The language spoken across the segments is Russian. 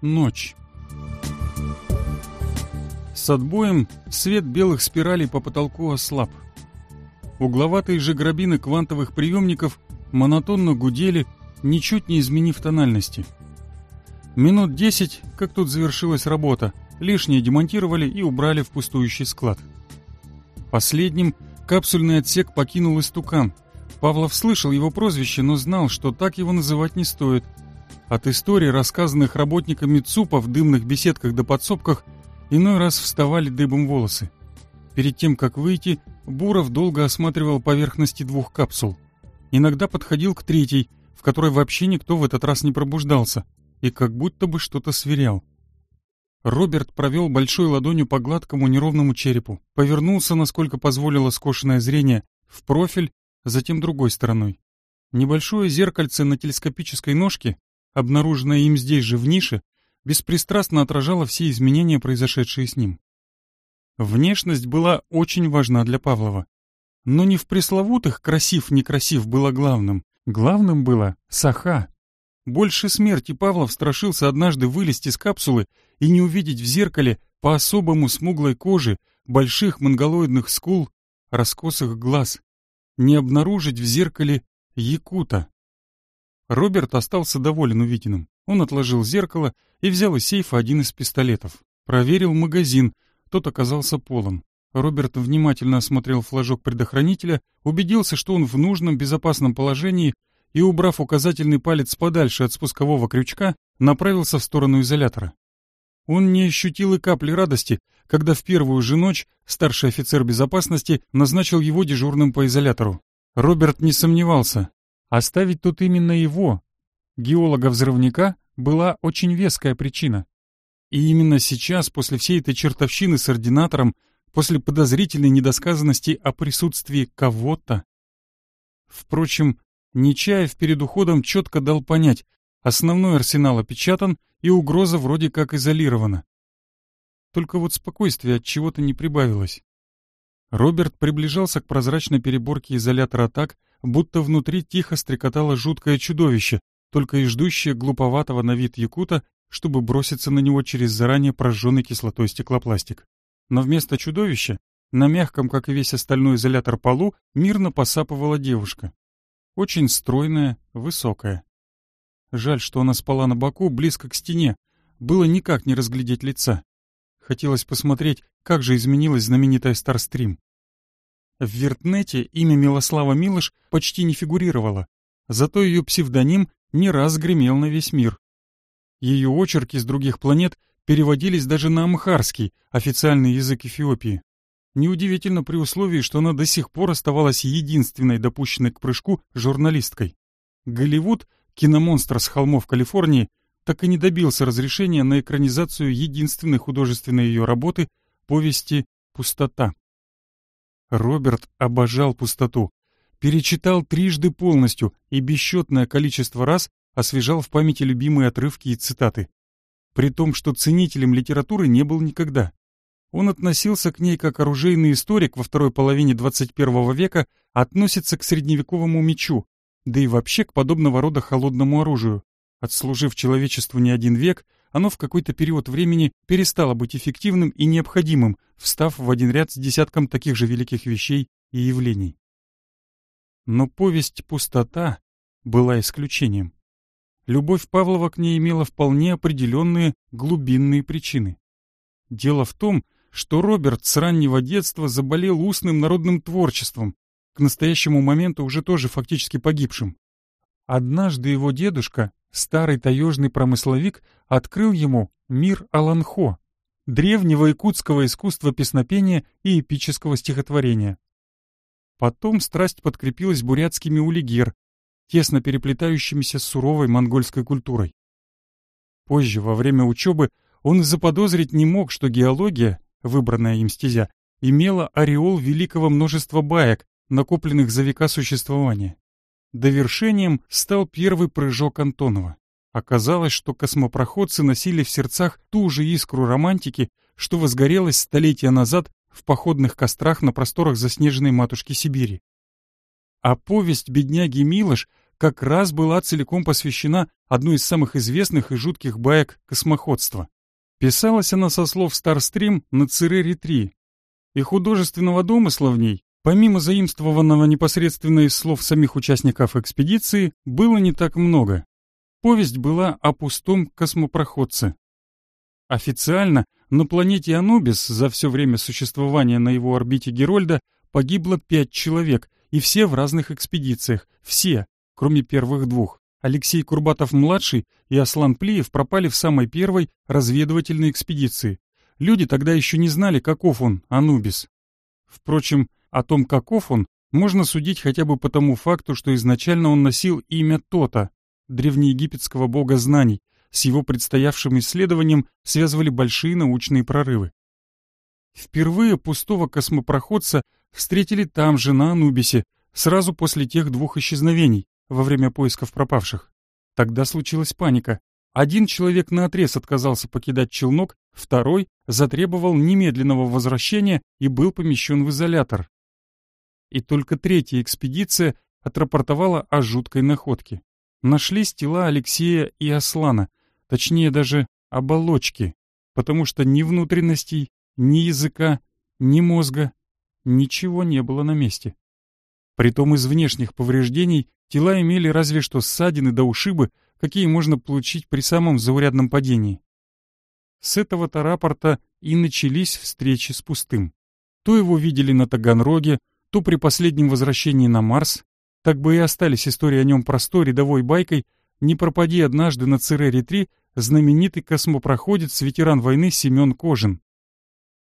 Ночь. С отбоем свет белых спиралей по потолку ослаб. Угловатые же грабины квантовых приемников монотонно гудели, ничуть не изменив тональности. Минут десять, как тут завершилась работа, лишнее демонтировали и убрали в пустующий склад. Последним капсульный отсек покинул истукан. Павлов слышал его прозвище, но знал, что так его называть не стоит – от историй, рассказанных работниками ЦУПа в дымных беседках до да подсобках, иной раз вставали дыбом волосы. Перед тем, как выйти, Буров долго осматривал поверхности двух капсул. Иногда подходил к третьей, в которой вообще никто в этот раз не пробуждался, и как будто бы что-то сверял. Роберт провел большой ладонью по гладкому неровному черепу, повернулся, насколько позволило скошенное зрение, в профиль, затем другой стороной. Небольшое зеркальце на телескопической ножке обнаруженная им здесь же в нише, беспристрастно отражала все изменения, произошедшие с ним. Внешность была очень важна для Павлова. Но не в пресловутых «красив-некрасив» было главным. Главным было «саха». Больше смерти Павлов страшился однажды вылезть из капсулы и не увидеть в зеркале по особому смуглой кожи, больших монголоидных скул, раскосых глаз. Не обнаружить в зеркале якута. Роберт остался доволен увиденным. Он отложил зеркало и взял из сейфа один из пистолетов. Проверил магазин, тот оказался полон. Роберт внимательно осмотрел флажок предохранителя, убедился, что он в нужном безопасном положении и, убрав указательный палец подальше от спускового крючка, направился в сторону изолятора. Он не ощутил и капли радости, когда в первую же ночь старший офицер безопасности назначил его дежурным по изолятору. Роберт не сомневался, Оставить тут именно его, геолога-взрывника, была очень веская причина. И именно сейчас, после всей этой чертовщины с ординатором, после подозрительной недосказанности о присутствии кого-то... Впрочем, Нечаев перед уходом четко дал понять, основной арсенал опечатан и угроза вроде как изолирована. Только вот спокойствие от чего-то не прибавилось. Роберт приближался к прозрачной переборке изолятора так, будто внутри тихо стрекотало жуткое чудовище, только и ждущее глуповатого на вид якута, чтобы броситься на него через заранее прожженный кислотой стеклопластик. Но вместо чудовища, на мягком, как и весь остальной изолятор полу, мирно посапывала девушка. Очень стройная, высокая. Жаль, что она спала на боку, близко к стене. Было никак не разглядеть лица. Хотелось посмотреть, как же изменилась знаменитая Старстрим. В Виртнете имя Милослава Милыш почти не фигурировало, зато ее псевдоним не раз гремел на весь мир. Ее очерки с других планет переводились даже на амхарский, официальный язык Эфиопии. Неудивительно при условии, что она до сих пор оставалась единственной допущенной к прыжку журналисткой. Голливуд, киномонстр с холмов Калифорнии, так и не добился разрешения на экранизацию единственной художественной ее работы, повести «Пустота». Роберт обожал пустоту. Перечитал трижды полностью и бесчетное количество раз освежал в памяти любимые отрывки и цитаты. При том, что ценителем литературы не был никогда. Он относился к ней как оружейный историк во второй половине 21 века, относится к средневековому мечу, да и вообще к подобного рода холодному оружию. Отслужив человечеству не один век, оно в какой-то период времени перестало быть эффективным и необходимым, встав в один ряд с десятком таких же великих вещей и явлений. Но повесть «Пустота» была исключением. Любовь Павлова к ней имела вполне определенные глубинные причины. Дело в том, что Роберт с раннего детства заболел устным народным творчеством, к настоящему моменту уже тоже фактически погибшим. Однажды его дедушка, старый таежный промысловик открыл ему мир Аланхо, древнего якутского искусства песнопения и эпического стихотворения. Потом страсть подкрепилась бурятскими улигир, тесно переплетающимися с суровой монгольской культурой. Позже, во время учебы, он и заподозрить не мог, что геология, выбранная им стезя, имела ореол великого множества баек, накопленных за века существования. Довершением стал первый прыжок Антонова. Оказалось, что космопроходцы носили в сердцах ту же искру романтики, что возгорелась столетия назад в походных кострах на просторах заснеженной матушки Сибири. А повесть бедняги Милош как раз была целиком посвящена одной из самых известных и жутких баек космоходства. Писалась она со слов «Старстрим» на Церере-3, и художественного домысла в ней Помимо заимствованного непосредственно из слов самих участников экспедиции, было не так много. Повесть была о пустом космопроходце. Официально на планете Анубис за все время существования на его орбите Герольда погибло пять человек, и все в разных экспедициях, все, кроме первых двух. Алексей Курбатов-младший и Аслан Плиев пропали в самой первой разведывательной экспедиции. Люди тогда еще не знали, каков он, Анубис. Впрочем, о том, каков он, можно судить хотя бы по тому факту, что изначально он носил имя Тота, древнеегипетского бога знаний. С его предстоявшим исследованием связывали большие научные прорывы. Впервые пустого космопроходца встретили там же, на Анубисе, сразу после тех двух исчезновений, во время поисков пропавших. Тогда случилась паника. Один человек наотрез отказался покидать челнок, второй затребовал немедленного возвращения и был помещен в изолятор и только третья экспедиция отрапортовала о жуткой находке. Нашлись тела Алексея и Аслана, точнее даже оболочки, потому что ни внутренностей, ни языка, ни мозга, ничего не было на месте. Притом из внешних повреждений тела имели разве что ссадины до да ушибы, какие можно получить при самом заурядном падении. С этого-то рапорта и начались встречи с пустым. То его видели на Таганроге, то при последнем возвращении на Марс, так бы и остались истории о нем простой рядовой байкой, не пропади однажды на Церере-3 знаменитый космопроходец, ветеран войны Семен Кожин.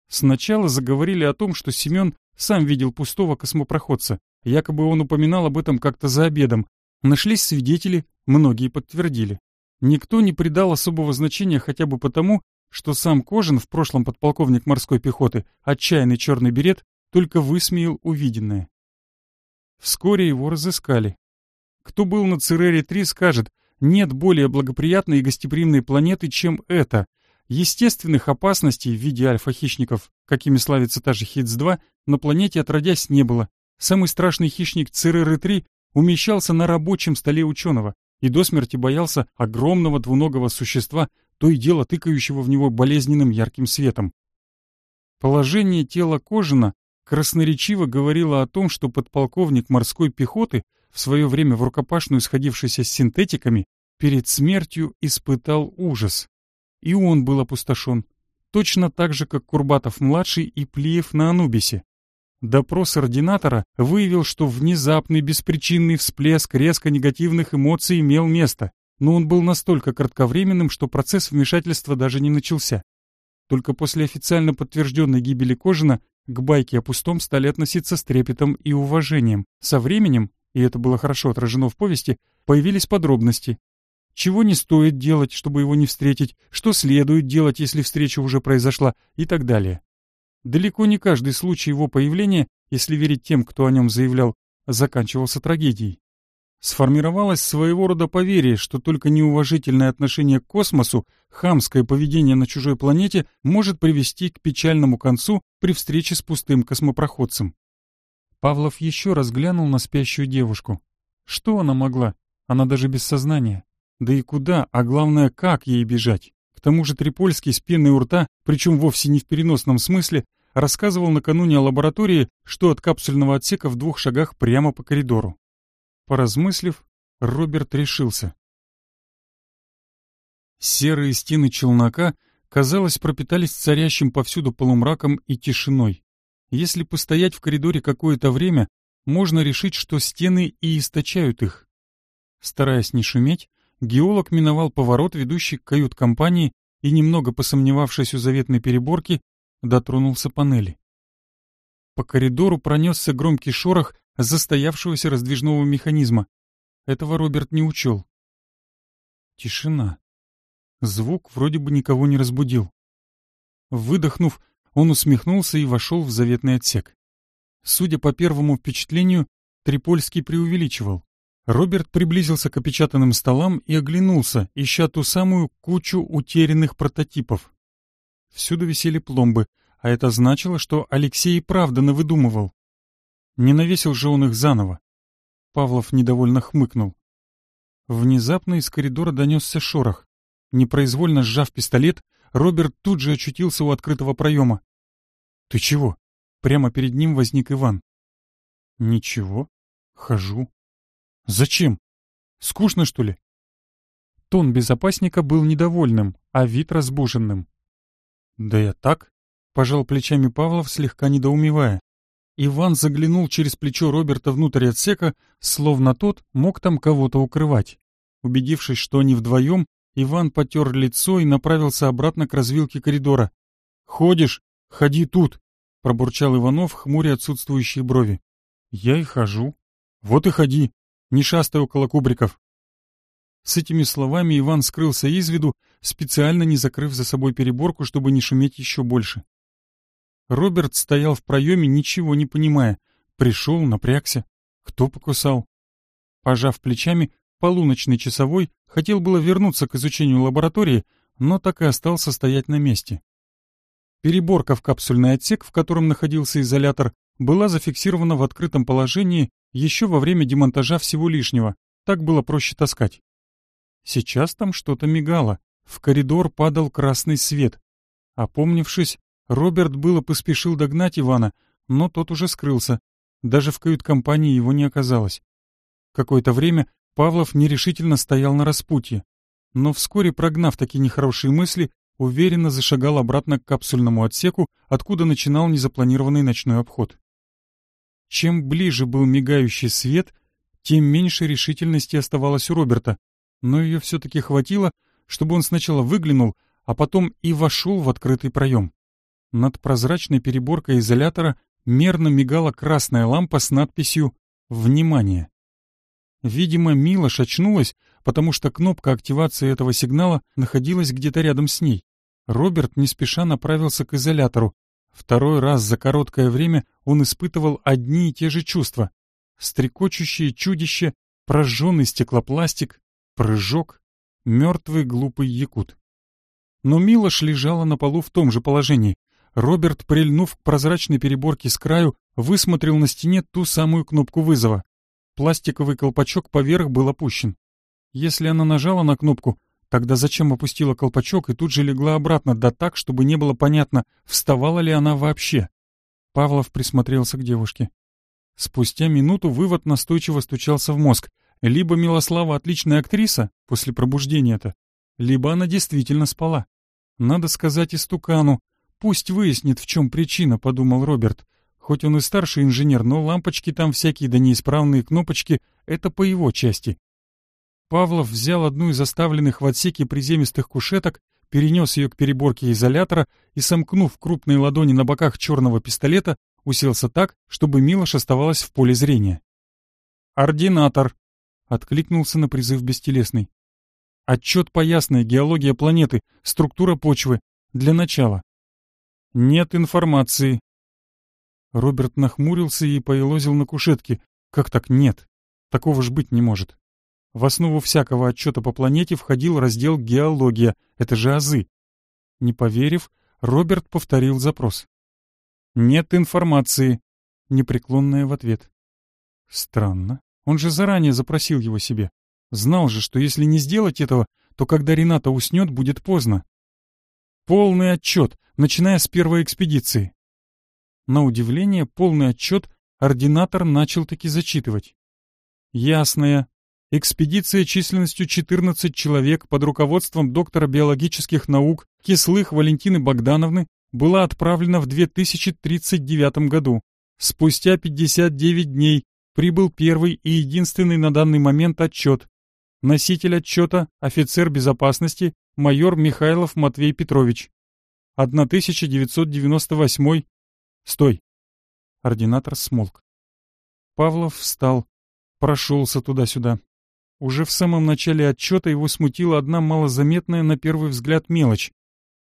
Сначала заговорили о том, что Семен сам видел пустого космопроходца, якобы он упоминал об этом как-то за обедом. Нашлись свидетели, многие подтвердили. Никто не придал особого значения хотя бы потому, что сам Кожин, в прошлом подполковник морской пехоты, отчаянный черный берет, только высмеял увиденное. Вскоре его разыскали. Кто был на Церере-3, скажет, нет более благоприятной и гостеприимной планеты, чем эта. Естественных опасностей в виде альфа-хищников, какими славится та же Хитс-2, на планете отродясь не было. Самый страшный хищник Цереры-3 умещался на рабочем столе ученого и до смерти боялся огромного двуногого существа, то и дело тыкающего в него болезненным ярким светом. Положение тела Кожина красноречиво говорила о том, что подполковник морской пехоты, в свое время в рукопашную сходившийся с синтетиками, перед смертью испытал ужас. И он был опустошен. Точно так же, как Курбатов-младший и Плиев на Анубисе. Допрос ординатора выявил, что внезапный беспричинный всплеск резко негативных эмоций имел место, но он был настолько кратковременным, что процесс вмешательства даже не начался. Только после официально подтвержденной гибели Кожина к байке о пустом стали относиться с трепетом и уважением. Со временем, и это было хорошо отражено в повести, появились подробности. Чего не стоит делать, чтобы его не встретить, что следует делать, если встреча уже произошла, и так далее. Далеко не каждый случай его появления, если верить тем, кто о нем заявлял, заканчивался трагедией сформировалось своего рода поверье, что только неуважительное отношение к космосу, хамское поведение на чужой планете может привести к печальному концу при встрече с пустым космопроходцем. Павлов еще раз глянул на спящую девушку. Что она могла? Она даже без сознания. Да и куда, а главное, как ей бежать? К тому же Трипольский с пеной у рта, причем вовсе не в переносном смысле, рассказывал накануне о лаборатории, что от капсульного отсека в двух шагах прямо по коридору. Поразмыслив, Роберт решился. Серые стены челнока, казалось, пропитались царящим повсюду полумраком и тишиной. Если постоять в коридоре какое-то время, можно решить, что стены и источают их. Стараясь не шуметь, геолог миновал поворот, ведущий к кают-компании, и, немного посомневавшись у заветной переборки, дотронулся панели. По коридору пронесся громкий шорох застоявшегося раздвижного механизма. Этого Роберт не учел. Тишина. Звук вроде бы никого не разбудил. Выдохнув, он усмехнулся и вошел в заветный отсек. Судя по первому впечатлению, Трипольский преувеличивал. Роберт приблизился к опечатанным столам и оглянулся, ища ту самую кучу утерянных прототипов. Всюду висели пломбы — а это значило, что Алексей и правда навыдумывал. Не навесил же он их заново. Павлов недовольно хмыкнул. Внезапно из коридора донесся шорох. Непроизвольно сжав пистолет, Роберт тут же очутился у открытого проема. «Ты чего?» Прямо перед ним возник Иван. «Ничего. Хожу». «Зачем? Скучно, что ли?» Тон безопасника был недовольным, а вид разбуженным. «Да я так. — пожал плечами Павлов, слегка недоумевая. Иван заглянул через плечо Роберта внутрь отсека, словно тот мог там кого-то укрывать. Убедившись, что они вдвоем, Иван потер лицо и направился обратно к развилке коридора. «Ходишь? Ходи тут!» — пробурчал Иванов, хмуря отсутствующие брови. «Я и хожу». «Вот и ходи, не шастай около кубриков». С этими словами Иван скрылся из виду, специально не закрыв за собой переборку, чтобы не шуметь еще больше. Роберт стоял в проеме, ничего не понимая. Пришел, напрягся. Кто покусал? Пожав плечами, полуночный часовой хотел было вернуться к изучению лаборатории, но так и остался стоять на месте. Переборка в капсульный отсек, в котором находился изолятор, была зафиксирована в открытом положении еще во время демонтажа всего лишнего. Так было проще таскать. Сейчас там что-то мигало. В коридор падал красный свет. Опомнившись, Роберт было поспешил догнать Ивана, но тот уже скрылся. Даже в кают-компании его не оказалось. Какое-то время Павлов нерешительно стоял на распутье, но вскоре, прогнав такие нехорошие мысли, уверенно зашагал обратно к капсульному отсеку, откуда начинал незапланированный ночной обход. Чем ближе был мигающий свет, тем меньше решительности оставалось у Роберта, но ее все-таки хватило, чтобы он сначала выглянул, а потом и вошел в открытый проем. Над прозрачной переборкой изолятора мерно мигала красная лампа с надписью «Внимание». Видимо, Мила очнулась, потому что кнопка активации этого сигнала находилась где-то рядом с ней. Роберт не спеша направился к изолятору. Второй раз за короткое время он испытывал одни и те же чувства. Стрекочущее чудище, прожженный стеклопластик, прыжок, мертвый глупый якут. Но Милош лежала на полу в том же положении — Роберт, прильнув к прозрачной переборке с краю, высмотрел на стене ту самую кнопку вызова. Пластиковый колпачок поверх был опущен. Если она нажала на кнопку, тогда зачем опустила колпачок и тут же легла обратно, да так, чтобы не было понятно, вставала ли она вообще? Павлов присмотрелся к девушке. Спустя минуту вывод настойчиво стучался в мозг. Либо Милослава отличная актриса, после пробуждения-то, либо она действительно спала. Надо сказать и стукану, Пусть выяснит, в чем причина, подумал Роберт. Хоть он и старший инженер, но лампочки там всякие, да неисправные кнопочки — это по его части. Павлов взял одну из оставленных в отсеке приземистых кушеток, перенес ее к переборке изолятора и, сомкнув крупные ладони на боках черного пистолета, уселся так, чтобы Милош оставалась в поле зрения. «Ординатор!» — откликнулся на призыв бестелесный. «Отчет по ясной, геология планеты, структура почвы. Для начала. Нет информации. Роберт нахмурился и поелозил на кушетке. Как так нет? Такого ж быть не может. В основу всякого отчета по планете входил раздел «Геология». Это же азы. Не поверив, Роберт повторил запрос. «Нет информации», — непреклонная в ответ. Странно. Он же заранее запросил его себе. Знал же, что если не сделать этого, то когда Рената уснет, будет поздно. «Полный отчет начиная с первой экспедиции. На удивление, полный отчет ординатор начал таки зачитывать. Ясная. Экспедиция численностью 14 человек под руководством доктора биологических наук Кислых Валентины Богдановны была отправлена в 2039 году. Спустя 59 дней прибыл первый и единственный на данный момент отчет. Носитель отчета – офицер безопасности майор Михайлов Матвей Петрович. 1998... Стой!» Ординатор смолк. Павлов встал, прошелся туда-сюда. Уже в самом начале отчета его смутила одна малозаметная на первый взгляд мелочь.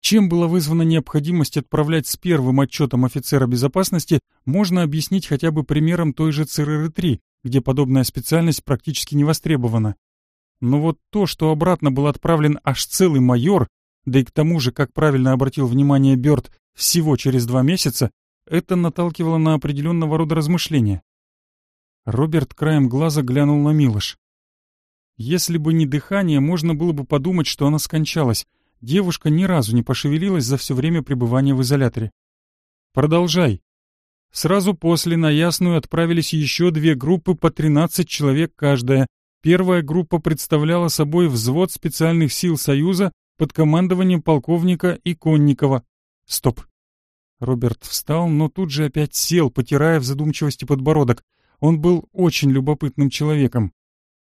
Чем была вызвана необходимость отправлять с первым отчетом офицера безопасности, можно объяснить хотя бы примером той же ЦРР-3, где подобная специальность практически не востребована. Но вот то, что обратно был отправлен аж целый майор, да и к тому же, как правильно обратил внимание Бёрд, всего через два месяца, это наталкивало на определенного рода размышления. Роберт краем глаза глянул на Милош. Если бы не дыхание, можно было бы подумать, что она скончалась. Девушка ни разу не пошевелилась за все время пребывания в изоляторе. «Продолжай», Сразу после на Ясную отправились еще две группы по 13 человек каждая. Первая группа представляла собой взвод специальных сил Союза под командованием полковника Иконникова. Стоп. Роберт встал, но тут же опять сел, потирая в задумчивости подбородок. Он был очень любопытным человеком.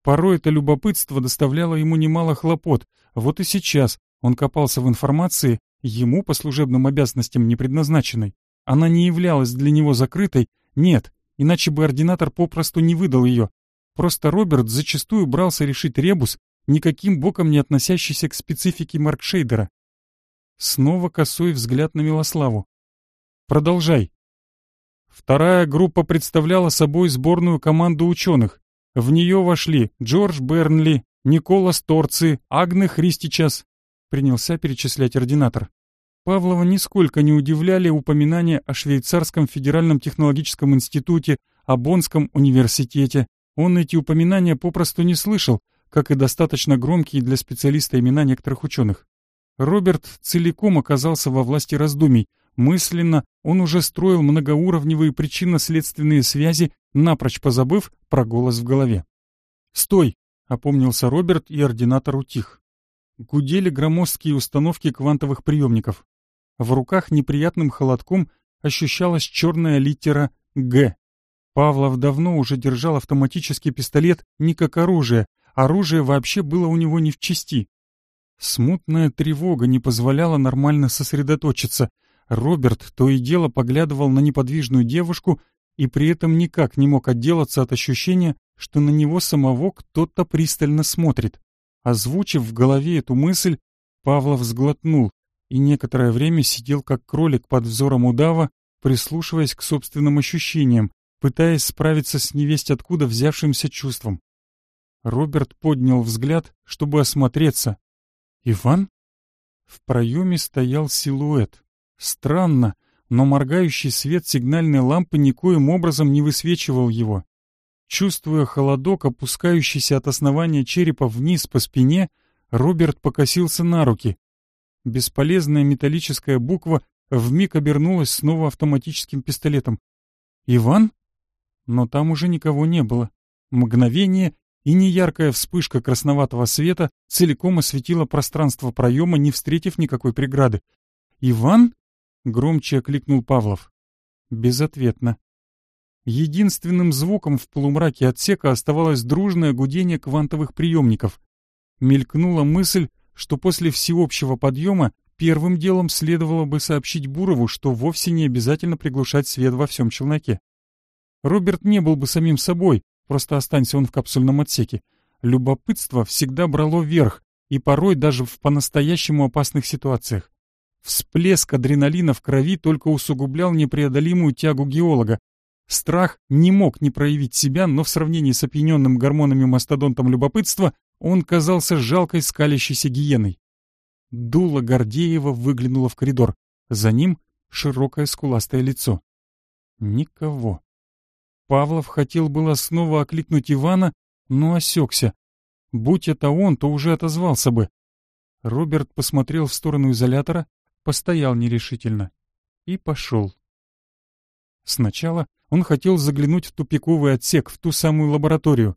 Порой это любопытство доставляло ему немало хлопот. Вот и сейчас он копался в информации, ему по служебным обязанностям не предназначенной. Она не являлась для него закрытой, нет, иначе бы ординатор попросту не выдал ее. Просто Роберт зачастую брался решить ребус, никаким боком не относящийся к специфике Маркшейдера. Снова косой взгляд на Милославу. «Продолжай». Вторая группа представляла собой сборную команду ученых. В нее вошли Джордж Бернли, Никола Сторци, Агне Христичас. Принялся перечислять ординатор. Павлова нисколько не удивляли упоминания о Швейцарском федеральном технологическом институте, о Боннском университете. Он эти упоминания попросту не слышал, как и достаточно громкие для специалиста имена некоторых ученых. Роберт целиком оказался во власти раздумий. Мысленно он уже строил многоуровневые причинно-следственные связи, напрочь позабыв про голос в голове. «Стой!» — опомнился Роберт, и ординатор утих. Гудели громоздкие установки квантовых приемников. В руках неприятным холодком ощущалась черная литера «Г». Павлов давно уже держал автоматический пистолет не как оружие, Оружие вообще было у него не в чести. Смутная тревога не позволяла нормально сосредоточиться. Роберт то и дело поглядывал на неподвижную девушку и при этом никак не мог отделаться от ощущения, что на него самого кто-то пристально смотрит. Озвучив в голове эту мысль, Павлов сглотнул и некоторое время сидел как кролик под взором удава, прислушиваясь к собственным ощущениям, пытаясь справиться с невесть откуда взявшимся чувством. Роберт поднял взгляд, чтобы осмотреться. «Иван?» В проеме стоял силуэт. Странно, но моргающий свет сигнальной лампы никоим образом не высвечивал его. Чувствуя холодок, опускающийся от основания черепа вниз по спине, Роберт покосился на руки. Бесполезная металлическая буква вмиг обернулась снова автоматическим пистолетом. «Иван?» Но там уже никого не было. Мгновение, и неяркая вспышка красноватого света целиком осветила пространство проема, не встретив никакой преграды. «Иван?» — громче окликнул Павлов. Безответно. Единственным звуком в полумраке отсека оставалось дружное гудение квантовых приемников. Мелькнула мысль, что после всеобщего подъема первым делом следовало бы сообщить Бурову, что вовсе не обязательно приглушать свет во всем челноке. Роберт не был бы самим собой, Просто останься он в капсульном отсеке. Любопытство всегда брало верх, и порой даже в по-настоящему опасных ситуациях. Всплеск адреналина в крови только усугублял непреодолимую тягу геолога. Страх не мог не проявить себя, но в сравнении с опьяненным гормонами мастодонтом любопытства он казался жалкой скалящейся гиеной. Дула Гордеева выглянула в коридор. За ним широкое скуластое лицо. Никого. Павлов хотел было снова окликнуть Ивана, но осекся. Будь это он, то уже отозвался бы. Роберт посмотрел в сторону изолятора, постоял нерешительно и пошел. Сначала он хотел заглянуть в тупиковый отсек, в ту самую лабораторию.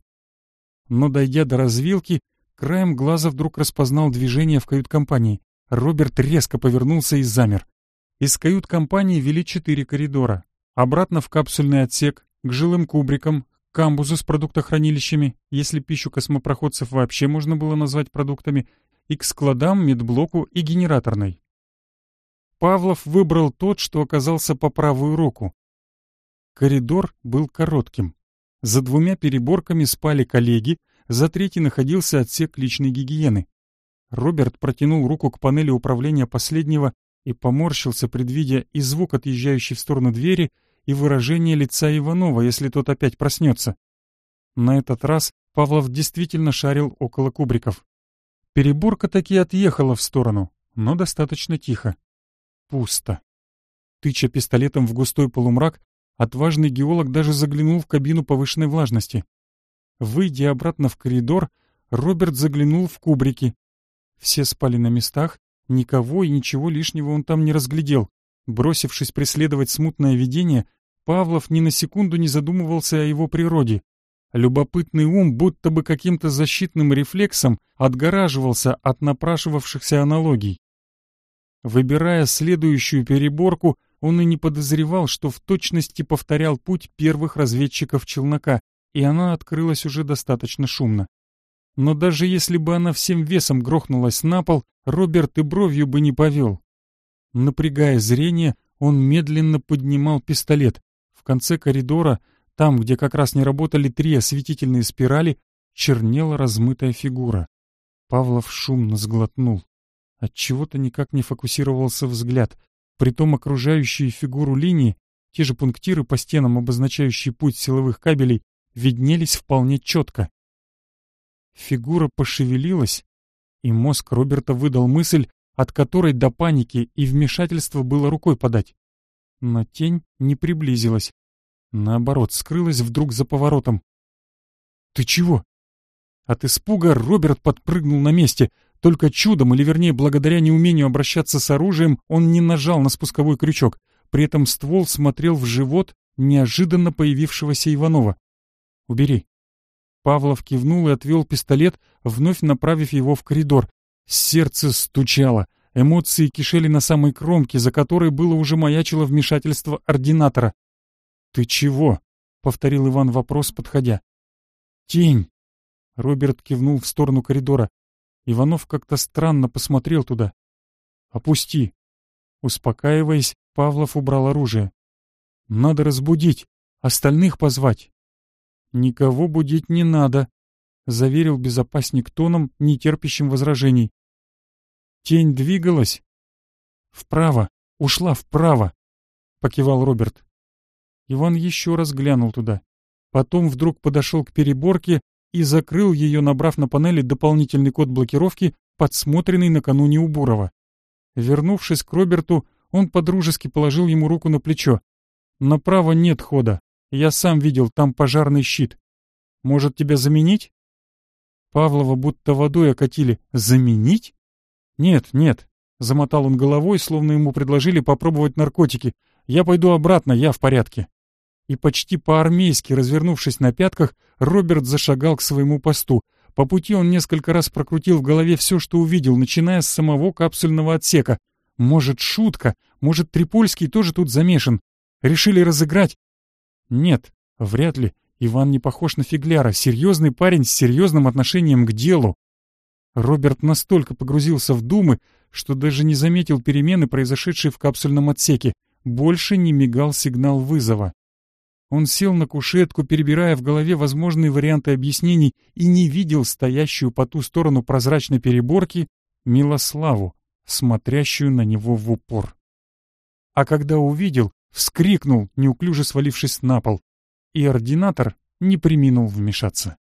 Но, дойдя до развилки, краем глаза вдруг распознал движение в кают-компании. Роберт резко повернулся и замер. Из кают-компании вели четыре коридора. Обратно в капсульный отсек, к жилым кубрикам, к камбузу с продуктохранилищами, если пищу космопроходцев вообще можно было назвать продуктами, и к складам, медблоку и генераторной. Павлов выбрал тот, что оказался по правую руку. Коридор был коротким. За двумя переборками спали коллеги, за третий находился отсек личной гигиены. Роберт протянул руку к панели управления последнего и поморщился, предвидя и звук отъезжающий в сторону двери, и выражение лица Иванова, если тот опять проснется. На этот раз Павлов действительно шарил около кубриков. Переборка таки отъехала в сторону, но достаточно тихо. Пусто. Тыча пистолетом в густой полумрак, отважный геолог даже заглянул в кабину повышенной влажности. Выйдя обратно в коридор, Роберт заглянул в кубрики. Все спали на местах, никого и ничего лишнего он там не разглядел. Бросившись преследовать смутное видение, Павлов ни на секунду не задумывался о его природе. Любопытный ум будто бы каким-то защитным рефлексом отгораживался от напрашивавшихся аналогий. Выбирая следующую переборку, он и не подозревал, что в точности повторял путь первых разведчиков челнока, и она открылась уже достаточно шумно. Но даже если бы она всем весом грохнулась на пол, Роберт и бровью бы не повел. Напрягая зрение, он медленно поднимал пистолет. В конце коридора, там, где как раз не работали три осветительные спирали, чернела размытая фигура. Павлов шумно сглотнул. Отчего-то никак не фокусировался взгляд. Притом окружающие фигуру линии, те же пунктиры по стенам, обозначающие путь силовых кабелей, виднелись вполне четко. Фигура пошевелилась, и мозг Роберта выдал мысль, от которой до паники и вмешательства было рукой подать. Но тень не приблизилась. Наоборот, скрылась вдруг за поворотом. «Ты чего?» От испуга Роберт подпрыгнул на месте. Только чудом, или вернее, благодаря неумению обращаться с оружием, он не нажал на спусковой крючок. При этом ствол смотрел в живот неожиданно появившегося Иванова. «Убери». Павлов кивнул и отвел пистолет, вновь направив его в коридор, Сердце стучало, эмоции кишели на самой кромке, за которой было уже маячило вмешательство ординатора. «Ты чего?» — повторил Иван вопрос, подходя. «Тень!» — Роберт кивнул в сторону коридора. Иванов как-то странно посмотрел туда. «Опусти!» Успокаиваясь, Павлов убрал оружие. «Надо разбудить, остальных позвать». «Никого будить не надо», — заверил безопасник тоном, не терпящим возражений. Тень двигалась. «Вправо! Ушла вправо!» — покивал Роберт. Иван еще раз глянул туда. Потом вдруг подошел к переборке и закрыл ее, набрав на панели дополнительный код блокировки, подсмотренный накануне у Бурова. Вернувшись к Роберту, он подружески положил ему руку на плечо. «Направо нет хода. Я сам видел, там пожарный щит. Может, тебя заменить?» Павлова будто водой окатили. «Заменить? «Нет, нет», — замотал он головой, словно ему предложили попробовать наркотики. «Я пойду обратно, я в порядке». И почти по-армейски, развернувшись на пятках, Роберт зашагал к своему посту. По пути он несколько раз прокрутил в голове все, что увидел, начиная с самого капсульного отсека. Может, шутка, может, Трипольский тоже тут замешан. Решили разыграть? Нет, вряд ли. Иван не похож на фигляра, серьезный парень с серьезным отношением к делу. Роберт настолько погрузился в думы, что даже не заметил перемены, произошедшей в капсульном отсеке. Больше не мигал сигнал вызова. Он сел на кушетку, перебирая в голове возможные варианты объяснений, и не видел стоящую по ту сторону прозрачной переборки Милославу, смотрящую на него в упор. А когда увидел, вскрикнул, неуклюже свалившись на пол, и ординатор не приминул вмешаться.